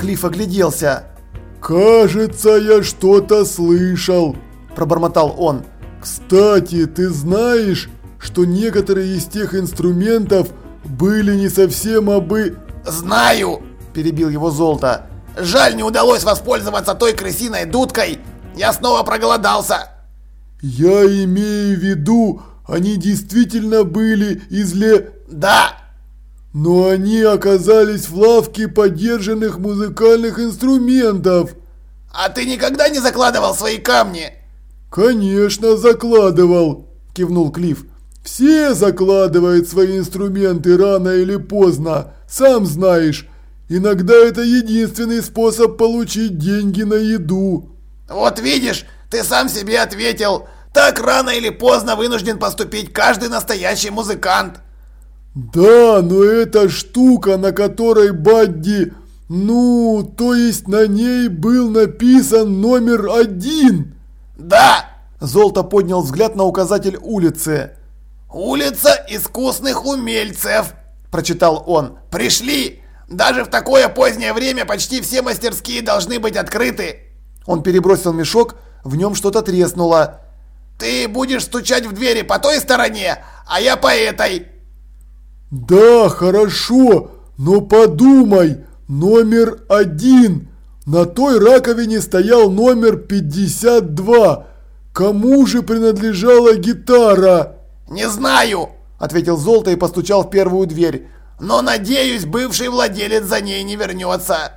Клифф огляделся. «Кажется, я что-то слышал», – пробормотал он. «Кстати, ты знаешь, что некоторые из тех инструментов были не совсем обы...» «Знаю!» – перебил его Золото. «Жаль, не удалось воспользоваться той крысиной дудкой. Я снова проголодался!» «Я имею в виду, они действительно были из ле...» «Да!» «Но они оказались в лавке подержанных музыкальных инструментов!» «А ты никогда не закладывал свои камни?» «Конечно закладывал!» – кивнул Клифф. «Все закладывают свои инструменты рано или поздно, сам знаешь. Иногда это единственный способ получить деньги на еду». «Вот видишь, ты сам себе ответил. Так рано или поздно вынужден поступить каждый настоящий музыкант». «Да, но эта штука, на которой Бадди... Ну, то есть на ней был написан номер один». «Да!» Золото поднял взгляд на указатель улицы. «Улица искусных умельцев», – прочитал он. «Пришли! Даже в такое позднее время почти все мастерские должны быть открыты!» Он перебросил мешок, в нем что-то треснуло. «Ты будешь стучать в двери по той стороне, а я по этой!» «Да, хорошо, но подумай, номер один!» На той раковине стоял номер 52. Кому же принадлежала гитара? Не знаю, ответил Золото и постучал в первую дверь. Но надеюсь, бывший владелец за ней не вернется.